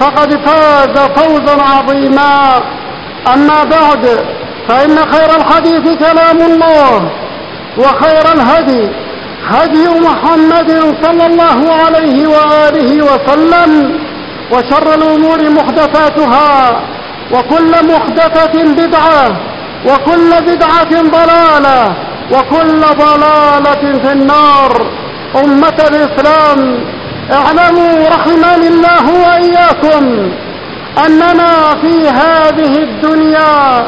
فقد فاز فوزا عظيما. أما بعد فإن خير الحديث كلام الله وخير الهدي هدي محمد صلى الله عليه وآله وسلم وشر الأمور محدثاتها وكل محدثة بدعة وكل بدعة ضلالة وكل ضلالة في النار. أمة الإسلام اعلموا رحمني الله وإياكم أننا في هذه الدنيا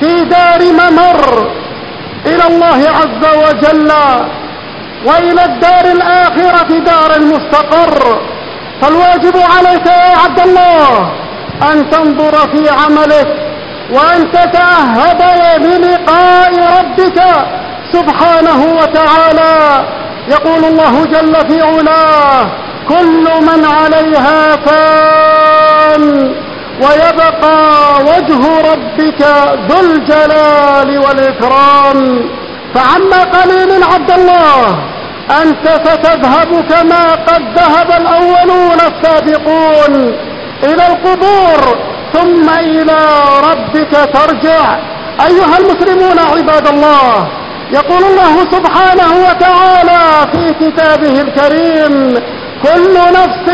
في دار ممر إلى الله عز وجل وإلى الدار الآخرة دار المستقر فالواجب عليك يا عبد الله أن تنظر في عملك وأن تتأهب للقاء ربك سبحانه وتعالى يقول الله جل في علاه كل من عليها فان ويبقى وجه ربك ذو الجلال والإكرام. فعما قليل عبد الله أنت ستذهب كما قد ذهب الأولون السابقون إلى القبور ثم إلى ربك ترجع أيها المسلمون عباد الله يقول الله سبحانه وتعالى في كتابه الكريم كل نفس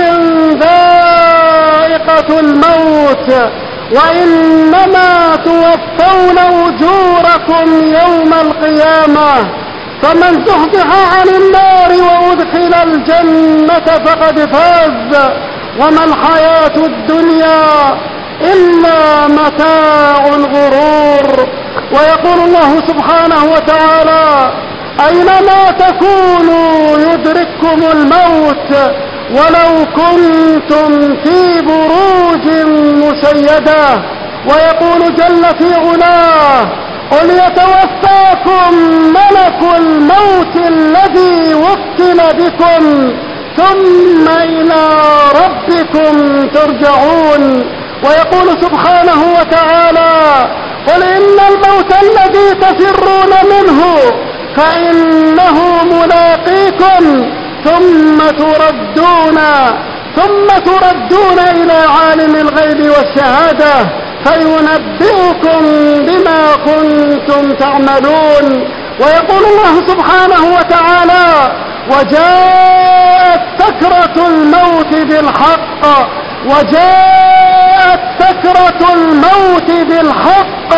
ذائقة الموت وإنما توفون أجوركم يوم القيامة فمن زحزح عن النار وأدخل الجنة فقد فاز وما الحياة الدنيا إلا متاع الغرور. ويقول الله سبحانه وتعالى أينما تكونوا يدرككم الموت ولو كنتم في بروج مشيدة. ويقول جل في علاه قل يتوفاكم ملك الموت الذي وكل بكم ثم إلى ربكم ترجعون. ويقول سبحانه وتعالى قل إن الموت الذي تفرون منه فإنه ملاقيكم ثم تردون ثم تردون إلى عالم الغيب والشهادة فينبئكم بما كنتم تعملون. ويقول الله سبحانه وتعالى وجاءت سكرة الموت بالحق. وجاءت سكرة الموت بالحق.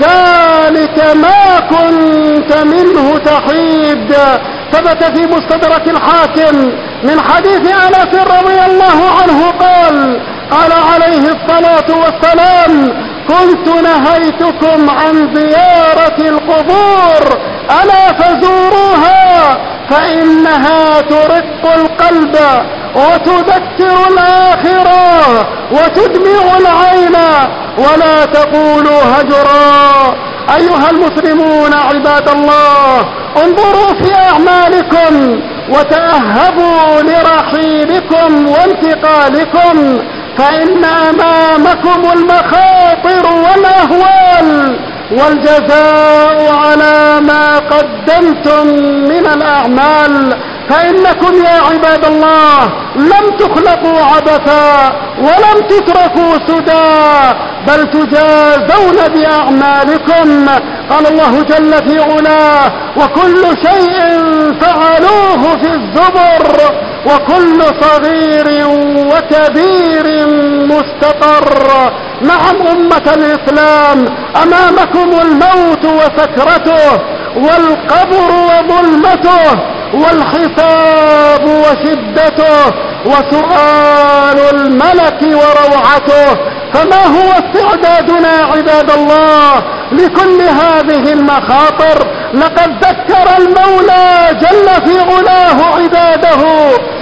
ذلك ما كنت منه تحيد. ثبت في مستدرك الحاكم من حديث أنس رضي الله عنه قال قال عليه الصلاة والسلام كنت نهيتكم عن زيارة القبور ألا فزوروها فإنها ترق القلب وتذكر الآخرة وتدمع العين ولا تقولوا هجرا. أيها المسلمون عباد الله انظروا في أعمالكم وتأهبوا لرحيلكم وانتقالكم. فإن أمامكم المخاطر والأهوال والجزاء على ما قدمتم من الأعمال. فإنكم يا عباد الله لم تخلقوا عبثا ولم تتركوا سدى بل تجازون بأعمالكم. قال الله جل في علاه وكل شيء فعلوه في الزبر. وكل صغير وكبير مستقر. نعم أمة الإسلام أمامكم الموت وسكرته والقبر وظلمته والحساب وشدته وسؤال الملك وروعته. فما هو استعدادنا عباد الله لكل هذه المخاطر؟ لقد ذكر المولى جل في علاه عباده.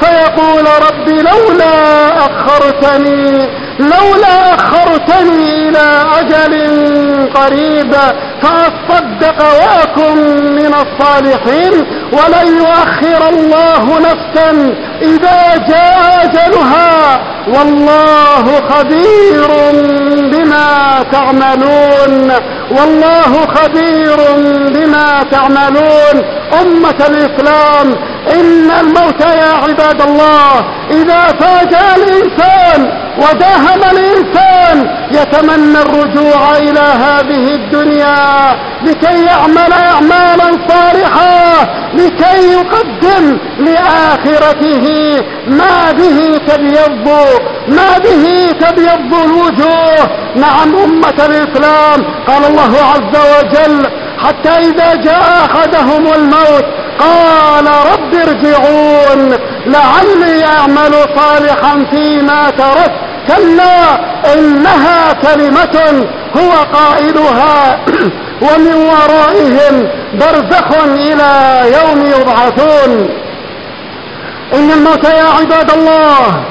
فيقول رب لولا أخرتني لولا أخرتني إلى أجل قريب فأصدق وأكن من الصالحين ولن يؤخر الله نفسا إذا جاء أجلها. والله خبير بما تعملون والله خبير بما تعملون. أمة الإسلام إن الموت يا عباد الله إذا فاجأ الإنسان وداهم الإنسان يتمنى الرجوع إلى هذه الدنيا لكي يعمل أعمالا صالحة لكي يقدم لآخرته. ما به تبيض ما به تبيض الوجوه؟ نعم أمة الإسلام قال الله عز وجل. حتى إذا جاء أحدهم الموت قال رب ارجعون لعلي أعمل صالحا فيما تركت كلا إنها كلمة هو قائلها. ومن ورائهم برزخ إلى يوم يبعثون. إن الموت يا عباد الله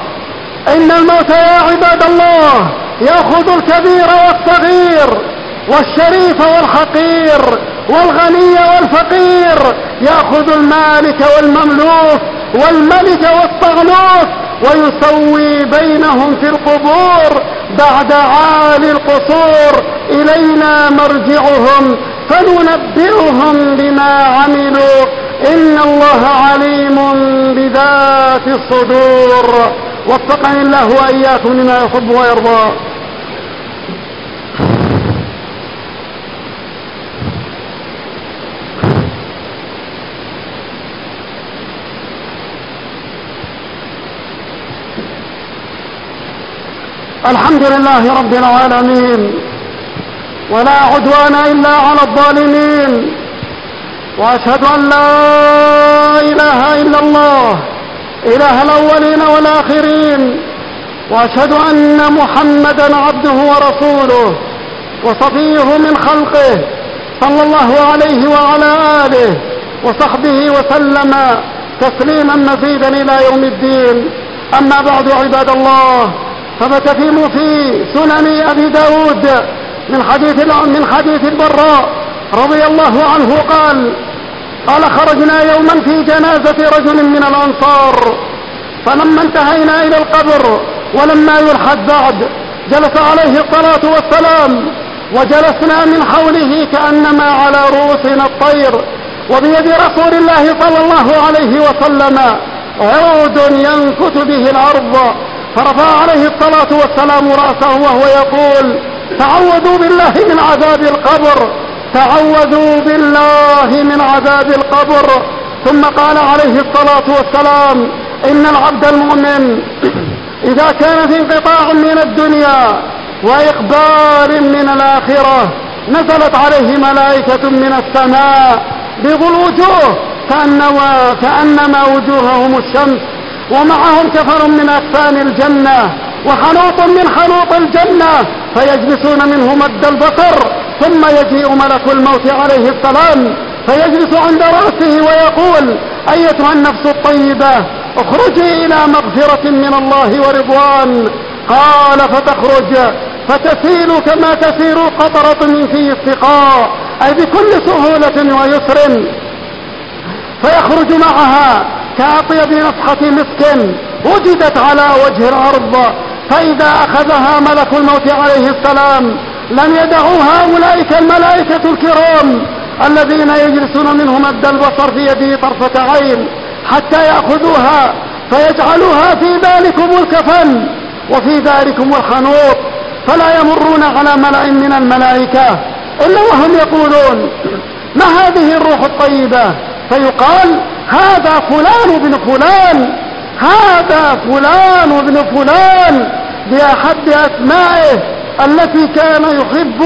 إن الموت يا عباد الله يأخذ الكبير والصغير والشريف والحقير. والغني والفقير يأخذ المالك والمملوك والملك والطغلوك ويسوي بينهم في القبور بعد عالي القصور. إلينا مرجعهم فننبئهم بما عملوا. إن الله عليم بذات الصدور. وفقني الله وإياكم لما يحب ويرضى. الحمد لله رب العالمين. ولا عدوان إلا على الظالمين. وأشهد أن لا إله إلا الله إله الأولين والآخرين. وأشهد أن محمدا عبده ورسوله وصفيه من خلقه صلى الله عليه وعلى آله وصحبه وسلم تسليما مزيدا إلى يوم الدين. أما بعد عباد الله ثبت في في سنن أبي داود من حديث من حديث البراء رضي الله عنه قال قال خرجنا يوما في جنازة رجل من الأنصار فلما انتهينا إلى القبر ولما يلحد بعد جلس عليه الصلاة والسلام وجلسنا من حوله كأنما على رؤوسنا الطير وبيد رسول الله صلى الله عليه وسلم عود ينكت به الأرض. فرفع عليه الصلاة والسلام رأسه وهو يقول تعوذوا بالله من عذاب القبر تعوذوا بالله من عذاب القبر. ثم قال عليه الصلاة والسلام إن العبد المؤمن إذا كان في انقطاع من الدنيا وإقبال من الآخرة نزلت عليه ملائكة من السماء بيض الوجوه كأنما, كأنما وجوههم الشمس ومعهم كفر من أكفان الجنة وحنوط من حنوط الجنة فيجلسون منه مد البصر ثم يجيء ملك الموت عليه السلام فيجلس عند رأسه ويقول أيتها النفس الطيبة اخرجي إلى مغفرة من الله ورضوان. قال فتخرج فتسيل كما تسير القطرة من في السقاء أي بكل سهولة ويسر. فيخرج معها كأطيب نفحة مسك وجدت على وجه الأرض فإذا أخذها ملك الموت عليه السلام لم يدعوا هؤلاء الملائكة الكرام الذين يجلسون منهم مد البصر في يده طرفة عين حتى يأخذوها فيجعلوها في ذلكم الكفن وفي ذلكم الخنوط فلا يمرون على ملأ من الملائكة إلا وهم يقولون ما هذه الروح الطيبة؟ فيقال هذا فلان بن فلان هذا فلان بن فلان بأحد أسمائه التي كان يحب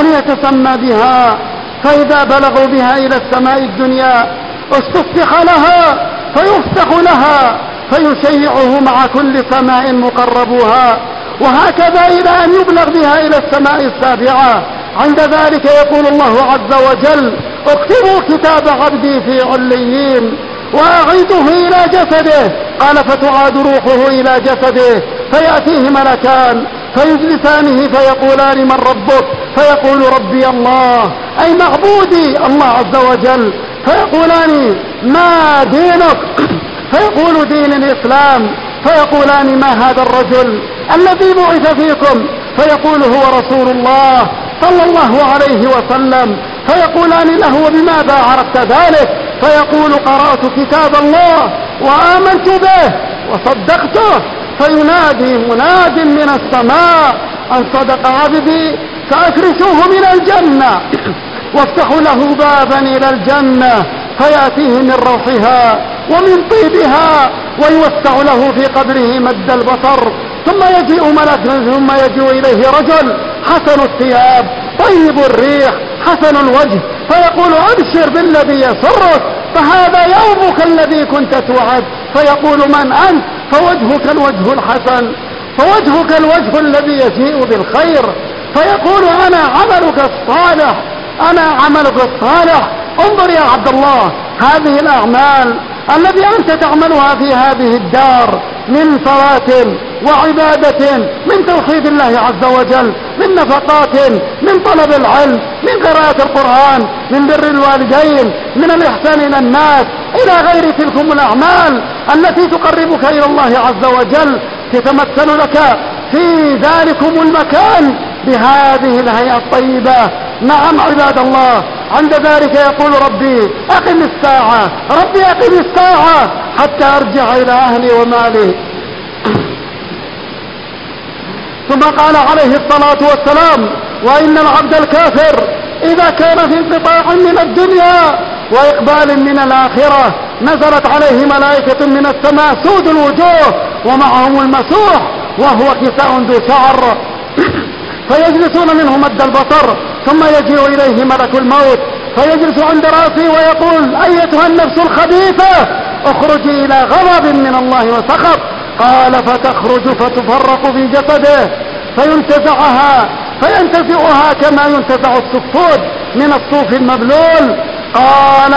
أن يتسمى بها. فإذا بلغوا بها إلى السماء الدنيا استفتح لها فيفتح لها فيشيعه مع كل سماء مقربوها. وهكذا إلى أن يبلغ بها إلى السماء السابعة. عند ذلك يقول الله عز وجل اكتبوا كتاب عبدي في عليين وأعيده إلى جسده. قال فتعاد روحه إلى جسده. فيأتيه ملكان فيجلسانه فيقولان من ربك؟ فيقول ربي الله. أي معبودي الله عز وجل. فيقولان ما دينك؟ فيقول دين الإسلام. فيقولان ما هذا الرجل الذي بعث فيكم؟ فيقول هو رسول الله صلى الله عليه وسلم فيقولان له وبماذا عرفت ذلك؟ فيقول قرأت كتاب الله وآمنت به وصدقته فينادي مناد من السماء أن صدق عبدي فأفرشوه من الجنة وافتحوا له بابا إلى الجنة فيأتيه من روحها. ومن طيبها ويوسع له في قبره مد البصر ثم يجيء ملك ثم يجيء إليه رجل حسن الثياب طيب الريح حسن الوجه فيقول أبشر بالذي يسرك فهذا يومك الذي كنت توعد. فيقول من أنت؟ فوجهك الوجه الحسن فوجهك الوجه الذي يجيء بالخير. فيقول أنا عملك الصالح أنا عملك الصالح. انظر يا عبد الله هذه الأعمال الذي أنت تعملها في هذه الدار من صلاة وعبادة من توحيد الله عز وجل من نفقات من طلب العلم من قراءة القرآن من بر الوالدين من الإحسان إلى الناس إلى غير تلكم الأعمال التي تقربك إلى الله عز وجل تتمثل لك في ذلكم المكان. بهذه الهيئة الطيبة. نعم عباد الله عند ذلك يقول ربي أقم الساعة. ربي أقم الساعة حتى أرجع إلى أهلي ومالي. ثم قال عليه الصلاة والسلام وإن العبد الكافر إذا كان في انقطاع من الدنيا وإقبال من الآخرة نزلت عليه ملائكة من السماء سود الوجوه ومعهم المسوح وهو كساء ذو شعر. فيجلسون منه مد البصر ثم يجيء إليه ملك الموت فيجلس عند رأسه ويقول أيتها النفس الخبيثة اخرجي إلى غضب من الله وسخط. قال فتخرج فتفرق في جسده فينتزعها فينتزعها كما ينتزع السفود من الصوف المبلول. قال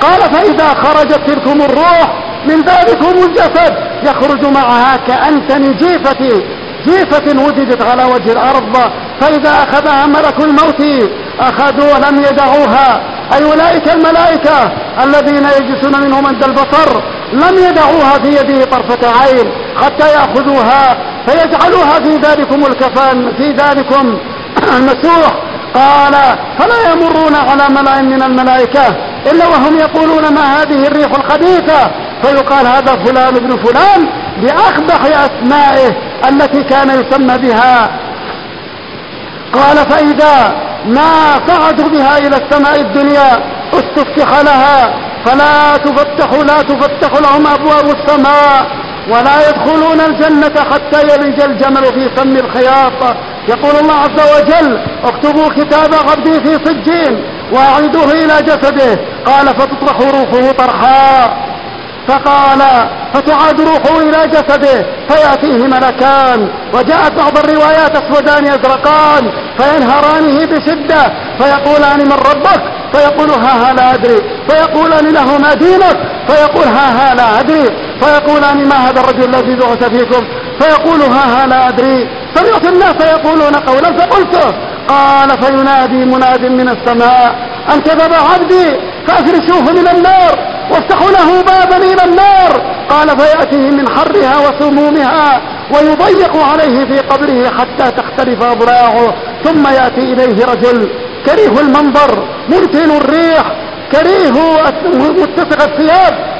قال فإذا خرجت تلكم الروح من ذلكم الجسد يخرج معها كأنتن جيفة جيفة وجدت على وجه الأرض فإذا أخذها ملك الموت أخذوا ولم يدعوها. أي أولئك الملائكة الذين يجلسون منهم عند البصر لم يدعوها في يده طرفة عين حتى يأخذوها فيجعلوها في ذلكم الكفان في ذلكم المسوح قال فلا يمرون على ملأ من الملائكة إلا وهم يقولون ما هذه الريح الخبيثة. فيقال هذا فلان ابن فلان بأقبح أسمائه. التي كان يسمى بها. قال فإذا ما صعدوا بها إلى السماء الدنيا استفتح لها فلا تفتح لا تفتح لهم أبواب السماء ولا يدخلون الجنة حتى يلج الجمل في سم الخياط. يقول الله عز وجل اكتبوا كتاب عبدي في سجين واعيدوه إلى جسده. قال فتطرح روحه طرحا. فقال فتعاد روحه إلى جسده؟ فيأتيه ملكان. وجاءت بعض الروايات أسودان أزرقان فينهرانه بشدة. فيقولان من ربك؟ فيقول ها ها لا أدري. فيقولان له ما دينك؟ فيقول ها ها لا أدري. فيقولان ما هذا الرجل الذي بعث فيكم؟ فيقول ها ها لا أدري. سمعت الناس يقولون قولا فقلته. قال فينادي مناد من السماء. أن كذب عبدي فأفرشوه من النار. وافتحوا له بابا إلى النار. قال فيأتيه من حرها وسمومها ويضيق عليه في قبره حتى تختلف أضلاعه. ثم يأتي إليه رجل كريه المنظر منتن الريح كريه متسق الثياب.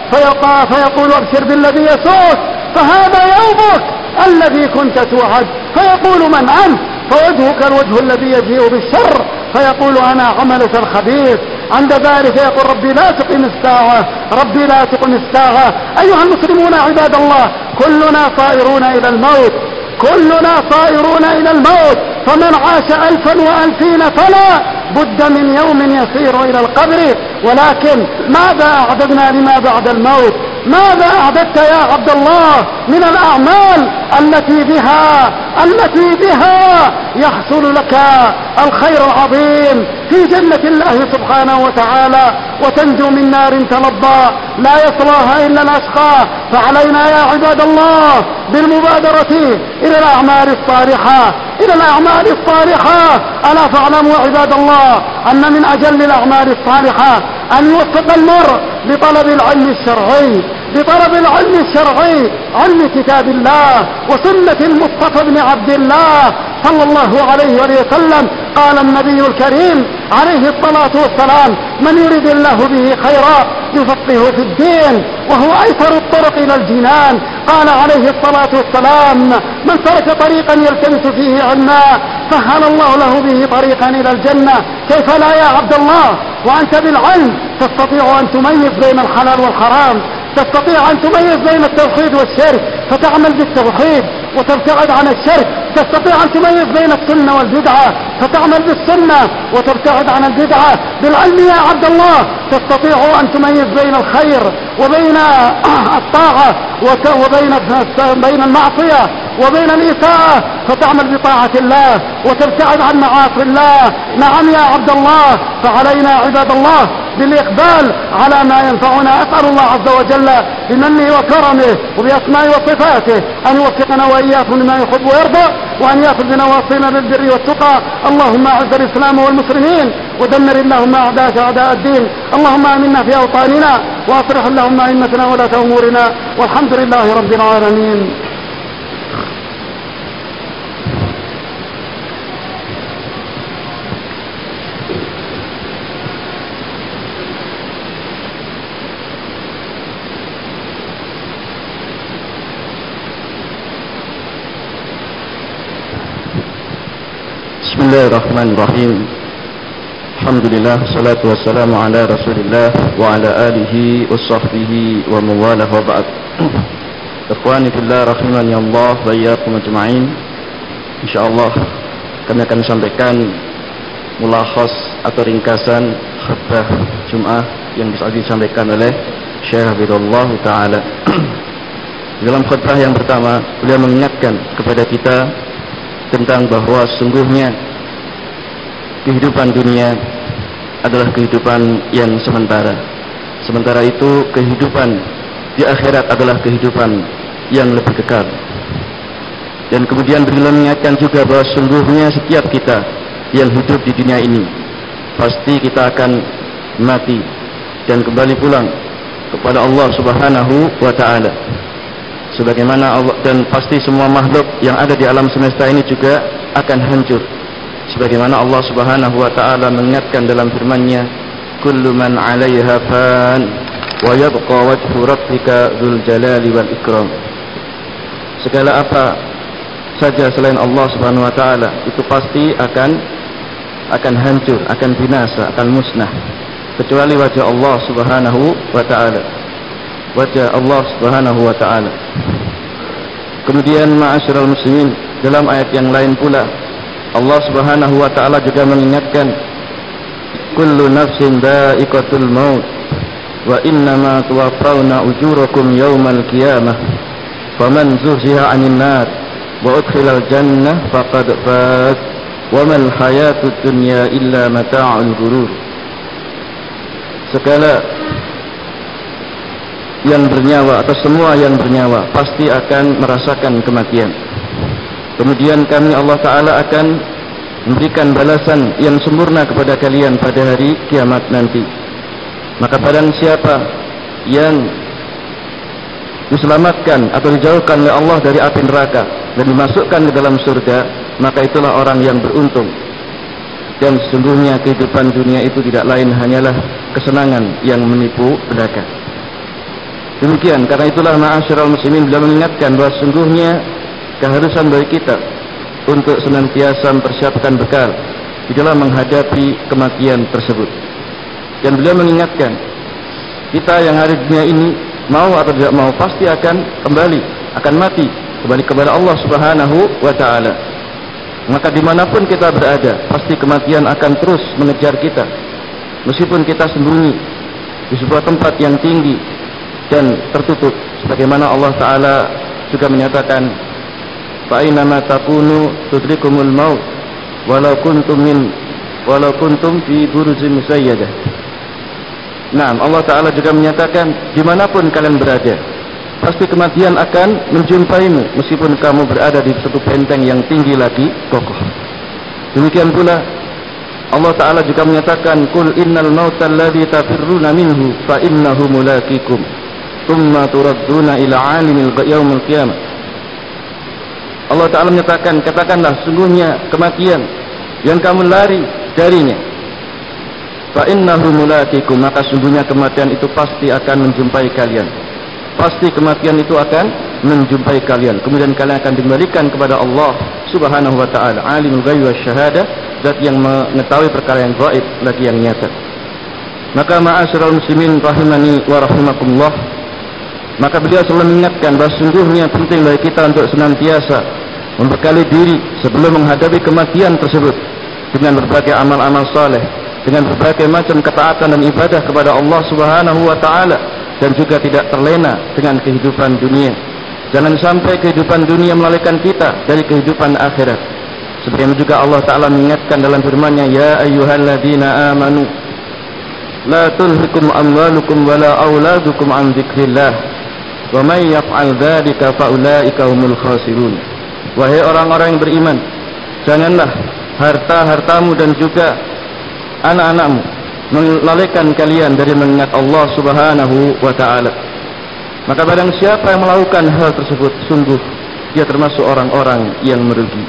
فيقول أبشر بالذي يسوس فهذا يومك الذي كنت توعد. فيقول من أنت؟ فوجهك الوجه الذي يجيء بالشر فيقول أنا عملك الخبيث عند ذلك يقول ربي لا تقم الساعة ربي لا تقم الساعة. أيها المسلمون عباد الله كلنا طائرون إلى الموت كلنا طائرون إلى الموت. فمن عاش ألفا وألفين فلا بد من يوم يسير إلى القبر. ولكن ماذا أعددنا لما بعد الموت؟ ماذا أعددت يا عبد الله من الأعمال التي بها التي بها يحصل لك الخير العظيم. في جنة الله سبحانه وتعالى وتنجو من نار تلظى لا يصلاها إلا الأشقى. فعلينا يا عباد الله بالمبادرة إلى الأعمال الصالحة إلى الأعمال الصالحة. ألا فاعلموا عباد الله أن من أجل الأعمال الصالحة أن يوفق المرء لطلب العلم الشرعي بطلب العلم الشرعي علم كتاب الله وسنة المصطفى بن عبد الله صلى الله عليه وسلم قال النبي الكريم عليه الصلاة والسلام من يريد الله به خيرا يفقهه في الدين وهو أيسر الطرق إلى الجنان. قال عليه الصلاة والسلام من سلك طريقا يلتمس فيه علما سهل الله له به طريقا إلى الجنة. كيف لا يا عبد الله؟ وأنت بالعلم تستطيع أن تميز بين الحلال والحرام تستطيع أن تميز بين التوحيد والشرك فتعمل بالتوحيد. وتبتعد عن الشرك تستطيع أن تميز بين السنة والبدعة فتعمل بالسنة وتبتعد عن البدعة. بالعلم يا عبد الله تستطيع أن تميز بين الخير وبين الطاعة وبين بين المعصية وبين الإساءة فتعمل بطاعة الله وتبتعد عن معاصي الله. نعم يا عبد الله فعلينا عباد الله. بالإقبال على ما ينفعنا. أسأل الله عز وجل بمنه وكرمه وبأسمائه وصفاته أن يوفقنا وإياكم لما يحب ويرضى وأن يأخذ بنواصينا للبر والتقى. اللهم أعز الإسلام والمسلمين ودمر اللهم أعداءك أعداء الدين. اللهم آمنا في أوطاننا وأصلح اللهم أئمتنا ولاة أمورنا. والحمد لله رب العالمين. Bismillahirrahmanirrahim. Alhamdulillah Salatu wassalamu ala rasulillah Wa ala alihi wa sahbihi Wa mawalah wa ba'd. Ikhwanifillah rahimani Allah Wa iyaikum ajma'in. InsyaAllah kami akan sampaikan Mulakhas Atau ringkasan khutbah Jum'ah yang bisa disampaikan oleh Syekh Abidullah Ta'ala. Dalam khutbah yang pertama Beliau mengingatkan kepada kita tentang bahawa sungguhnya kehidupan dunia adalah kehidupan yang sementara. Sementara itu kehidupan di akhirat adalah kehidupan yang lebih kekal. Dan kemudian beliau mengingatkan juga bahwa sungguhnya setiap kita yang hidup di dunia ini pasti kita akan mati dan kembali pulang kepada Allah Subhanahu wa taala. Sebagaimana Allah dan pasti semua makhluk yang ada di alam semesta ini juga akan hancur sebagaimana Allah Subhanahu wa taala mengingatkan dalam firman-Nya kullu man 'alaiha fan wa yabqa wajhu rabbika dzul jalali wal ikram segala apa saja selain Allah Subhanahu wa taala itu pasti akan akan hancur, akan binasa, akan musnah kecuali wajah Allah Subhanahu wa taala. Wajah Allah Subhanahu wa taala. Kemudian ma'asyiral muslimin dalam ayat yang lain pula Allah Subhanahu wa taala juga mengingatkan kullu nafsin dha'iqatul maut وإنما توفون أجوركم يوم القيامة فمن زهزها عن النار وأدخل الجنة فقد فاز وما الحياة الدنيا إلا متاع الغرور segala yang bernyawa atau semua yang bernyawa pasti akan merasakan kematian kemudian kami Allah Ta'ala akan memberikan balasan yang sempurna kepada kalian pada hari kiamat nanti. Maka barang siapa yang diselamatkan atau dijauhkan oleh Allah dari api neraka dan dimasukkan ke dalam surga maka itulah orang yang beruntung. Dan sesungguhnya kehidupan dunia itu tidak lain hanyalah kesenangan yang menipu belaka demikian karena itulah ma'asyiral muslimin bila mengingatkan bahawa sesungguhnya keharusan bagi kita untuk senantiasa mempersiapkan bekal di dalam menghadapi kematian tersebut. Dan beliau mengingatkan kita yang hari dunia ini mau atau tidak mau pasti akan kembali akan mati kembali kepada Allah Subhanahu wa taala. Maka di mana pun kita berada pasti kematian akan terus mengejar kita. Meskipun kita sembunyi di sebuah tempat yang tinggi dan tertutup sebagaimana Allah taala juga menyatakan fa aina ma takunu tudrikumul maut walau kuntum walau kuntum fi buruzin musayyadah Nah, Allah Ta'ala juga menyatakan, di mana pun kalian berada, pasti kematian akan menjumpaimu, meskipun kamu berada di satu benteng yang tinggi lagi, kokoh. Demikian pula, Allah Ta'ala juga menyatakan, Kul innal mauta alladhi tafirruna minhu, fa innahu mulakikum, thumma turadduna ila alimil yawmul qiyamah. Allah Ta'ala menyatakan, katakanlah, sungguhnya kematian yang kamu lari darinya, fa innahu mulaqikum maka sungguhnya kematian itu pasti akan menjumpai kalian. Pasti kematian itu akan menjumpai kalian. Kemudian kalian akan dikembalikan kepada Allah Subhanahu wa taala. Alimul ghaib wasyahadah zat yang mengetahui perkara yang gaib lagi yang nyata. Maka ma'asyiral muslimin rahimani wa rahimakumullah maka beliau selalu mengingatkan bahawa sungguhnya penting bagi kita untuk senantiasa membekali diri sebelum menghadapi kematian tersebut dengan berbagai amal-amal saleh dengan berbagai macam ketaatan dan ibadah kepada Allah Subhanahu wa taala dan juga tidak terlena dengan kehidupan dunia. Jangan sampai kehidupan dunia melalaikan kita dari kehidupan akhirat. Sebagaimana juga Allah taala mengingatkan dalam firman-Nya, "Ya ayyuhalladzina amanu la tulhikum amwalukum wala auladukum an dzikrillah wa may yaf'al dzalika fa humul khasirun." Wahai orang-orang yang beriman, janganlah harta-hartamu dan juga anak-anakmu melalaikan kalian dari mengingat Allah Subhanahu wa taala. Maka barang siapa yang melakukan hal tersebut sungguh dia termasuk orang-orang yang merugi.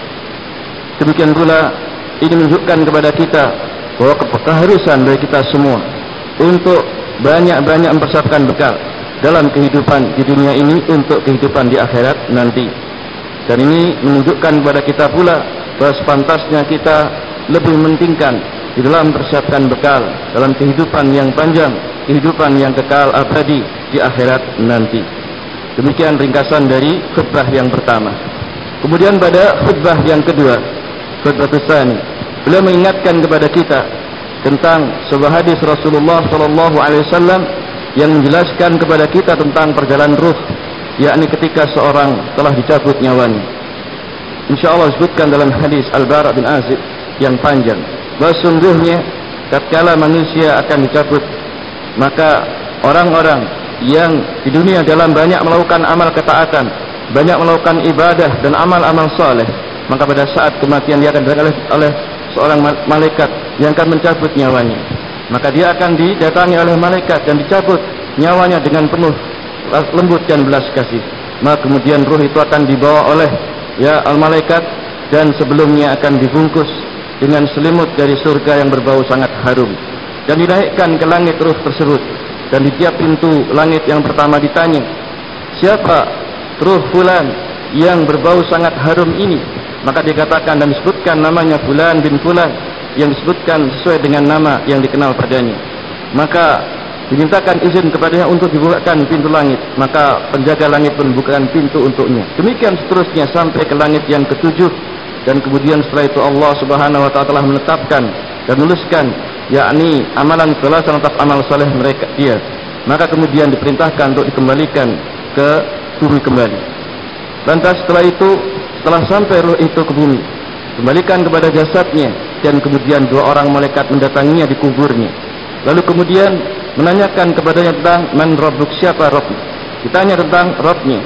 Demikian pula ini menunjukkan kepada kita bahwa keharusan bagi kita semua untuk banyak-banyak mempersiapkan bekal dalam kehidupan di dunia ini untuk kehidupan di akhirat nanti. Dan ini menunjukkan kepada kita pula bahawa sepantasnya kita lebih mementingkan di dalam persiapkan bekal dalam kehidupan yang panjang, kehidupan yang kekal abadi di akhirat nanti. Demikian ringkasan dari khutbah yang pertama. Kemudian pada khutbah yang kedua, khutbah tsani, beliau mengingatkan kepada kita tentang sebuah hadis Rasulullah sallallahu alaihi wasallam yang menjelaskan kepada kita tentang perjalanan ruh, yakni ketika seorang telah dicabut nyawanya. Insyaallah disebutkan dalam hadis Al-Bara bin Azib yang panjang bahawa sungguhnya tatkala manusia akan dicabut maka orang-orang yang di dunia dalam banyak melakukan amal ketaatan banyak melakukan ibadah dan amal-amal soleh maka pada saat kematian dia akan datang oleh, oleh seorang malaikat yang akan mencabut nyawanya maka dia akan didatangi oleh malaikat dan dicabut nyawanya dengan penuh lembut dan belas kasih. Maka kemudian ruh itu akan dibawa oleh ya al-malaikat dan sebelumnya akan dibungkus dengan selimut dari surga yang berbau sangat harum. Dan dinaikkan ke langit ruh tersebut. Dan di tiap pintu langit yang pertama ditanya siapa ruh fulan yang berbau sangat harum ini? Maka dikatakan dan disebutkan namanya fulan bin fulan yang disebutkan sesuai dengan nama yang dikenal padanya. Maka dimintakan izin kepadanya untuk dibukakan pintu langit maka penjaga langit pun membukakan pintu untuknya. Demikian seterusnya sampai ke langit yang ketujuh dan kemudian setelah itu Allah Subhanahu wa taala menetapkan dan menuliskan yakni amalan salah atas amal saleh mereka dia maka kemudian diperintahkan untuk dikembalikan ke bumi kembali. Lantas setelah itu setelah sampai roh itu ke bumi kembalikan kepada jasadnya dan kemudian dua orang malaikat mendatanginya di kuburnya. Lalu kemudian menanyakan kepadanya tentang man rabbuk siapa rabb ditanya tentang rabbnya.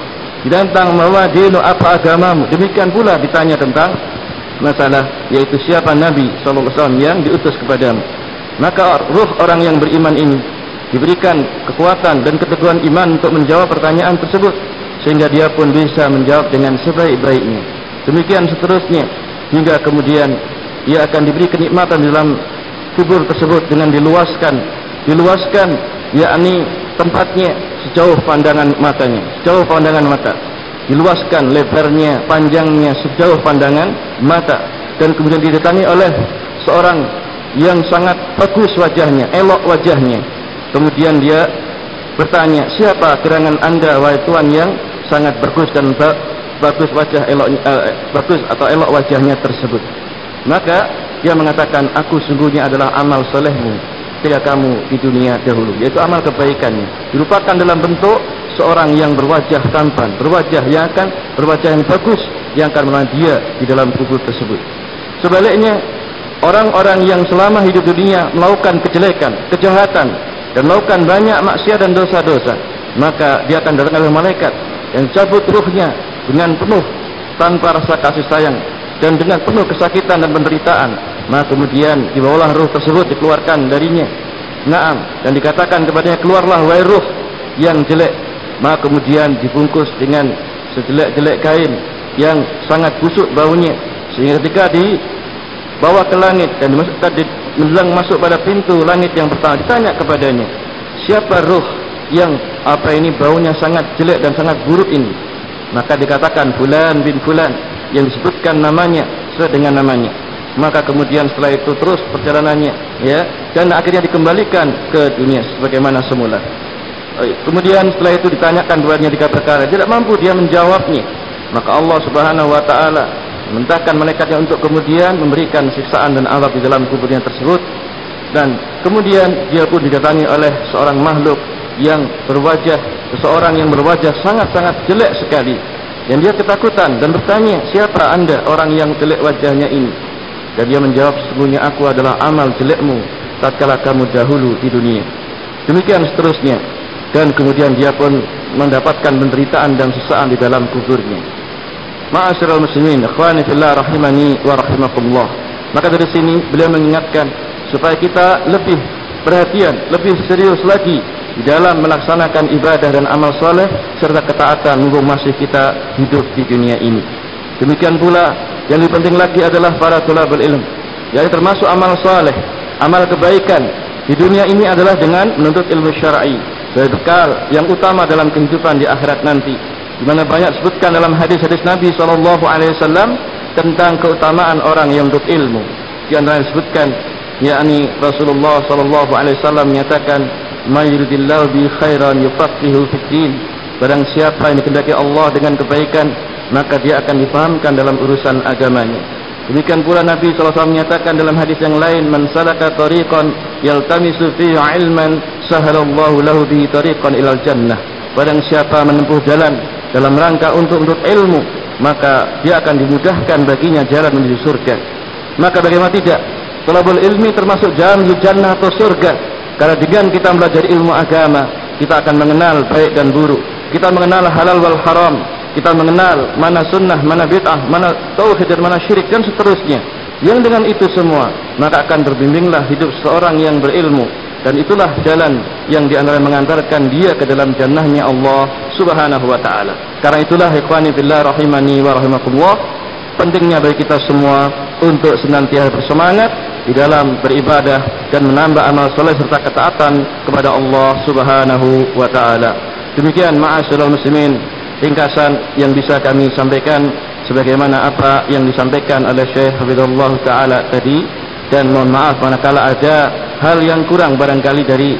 Ditanya tentang bahwa dino apa agamamu? Demikian pula ditanya tentang masalah yaitu siapa nabi wasallam yang diutus kepadamu. Maka ruh orang yang beriman ini diberikan kekuatan dan keteguhan iman untuk menjawab pertanyaan tersebut sehingga dia pun bisa menjawab dengan sebaik-baiknya. Demikian seterusnya hingga kemudian ia akan diberi kenikmatan dalam kubur tersebut dengan diluaskan diluaskan yakni tempatnya sejauh pandangan matanya sejauh pandangan mata diluaskan lebarnya panjangnya sejauh pandangan mata dan kemudian didatangi oleh seorang yang sangat bagus wajahnya, elok wajahnya. Kemudian dia bertanya, siapa gerangan anda wahai Tuhan yang sangat bagus dan bagus wajah elok, eh, bagus atau elok wajahnya tersebut. Maka dia mengatakan, aku sungguhnya adalah amal solehmu ketika kamu di dunia dahulu. Yaitu amal kebaikannya. Dirupakan dalam bentuk seorang yang berwajah tampan, berwajah yang akan berwajah yang bagus yang akan menolong dia di dalam kubur tersebut. Sebaliknya, orang-orang yang selama hidup dunia melakukan kejelekan, kejahatan dan melakukan banyak maksiat dan dosa-dosa maka dia akan datang oleh malaikat yang cabut ruhnya dengan penuh tanpa rasa kasih sayang dan dengan penuh kesakitan dan penderitaan maka kemudian dibawalah ruh tersebut dikeluarkan darinya. Naam dan dikatakan kepadanya keluarlah wahai ruh yang jelek. Maka kemudian dibungkus dengan sejelek-jelek kain yang sangat busuk baunya sehingga ketika di bawa ke langit dan dimasukkan di, menjelang masuk pada pintu langit yang pertama ditanya kepadanya siapa ruh yang apa ini baunya sangat jelek dan sangat buruk ini? Maka dikatakan fulan bin fulan yang disebutkan namanya sesuai dengan namanya maka kemudian setelah itu terus perjalanannya ya dan akhirnya dikembalikan ke dunia sebagaimana semula. Kemudian setelah itu ditanyakan kepadanya tiga perkara tidak mampu dia menjawabnya. Maka Allah subhanahu wa ta'ala memerintahkan malaikatnya untuk kemudian memberikan siksaan dan azab di dalam kuburnya tersebut. Dan kemudian dia pun didatangi oleh seorang makhluk yang berwajah seseorang yang berwajah sangat-sangat jelek sekali. Dan dia ketakutan dan bertanya siapa anda orang yang jelek wajahnya ini dan dia menjawab sesungguhnya aku adalah amal jelekmu tatkala kamu dahulu di dunia demikian seterusnya dan kemudian dia pun mendapatkan penderitaan dan sesaan di dalam kuburnya Ma'asyiral muslimin, ikhwani fillah rahimani wa rahimakumullah. Maka dari sini beliau mengingatkan supaya kita lebih perhatian, lebih serius lagi di dalam melaksanakan ibadah dan amal soleh serta ketaatan mumpung masih kita hidup di dunia ini. Demikian pula yang lebih penting lagi adalah para tulabul ilm. Yang termasuk amal soleh, amal kebaikan di dunia ini adalah dengan menuntut ilmu syar'i. Sebagai bekal yang utama dalam kehidupan di akhirat nanti di mana banyak sebutkan dalam hadis-hadis Nabi wasallam tentang keutamaan orang yang menuntut ilmu. Di antara disebutkan yakni Rasulullah wasallam menyatakan mayridillahu bi khairan yufaqihu fid din. Barang siapa yang dikehendaki Allah dengan kebaikan, maka dia akan difahamkan dalam urusan agamanya. Demikian pula Nabi SAW menyatakan dalam hadis yang lain, Man salaka tariqan yaltamisu fihi ilman, sahalallahu lahu bihi tariqan ilal jannah. Barang siapa menempuh jalan dalam rangka untuk untuk ilmu maka dia akan dimudahkan baginya jalan menuju surga. Maka bagaimana tidak? Talabul ilmi termasuk jalan menuju jannah atau surga. Karena dengan kita belajar ilmu agama kita akan mengenal baik dan buruk. Kita mengenal halal wal haram kita mengenal mana sunnah mana bid'ah mana tauhid dan mana syirik dan seterusnya. Yang dengan itu semua maka akan berbimbinglah hidup seorang yang berilmu. Dan itulah jalan yang di antara mengantarkan dia ke dalam jannahnya Allah subhanahu wa ta'ala. Karena itulah ikhwani billah rahimani wa rahimakumullah pentingnya bagi kita semua untuk senantiasa bersemangat di dalam beribadah dan menambah amal soleh serta ketaatan kepada Allah subhanahu wa ta'ala. Demikian ma'asyurul muslimin ringkasan yang bisa kami sampaikan sebagaimana apa yang disampaikan oleh Syekh Habibullah Ta'ala tadi. Dan mohon maaf manakala ada hal yang kurang barangkali dari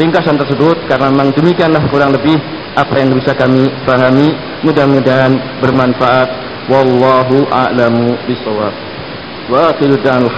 ringkasan tersebut karena memang demikianlah kurang lebih apa yang bisa kami pahami. Mudah-mudahan bermanfaat. Wallahu a'lamu bisawab wa akhiru alhamdulillah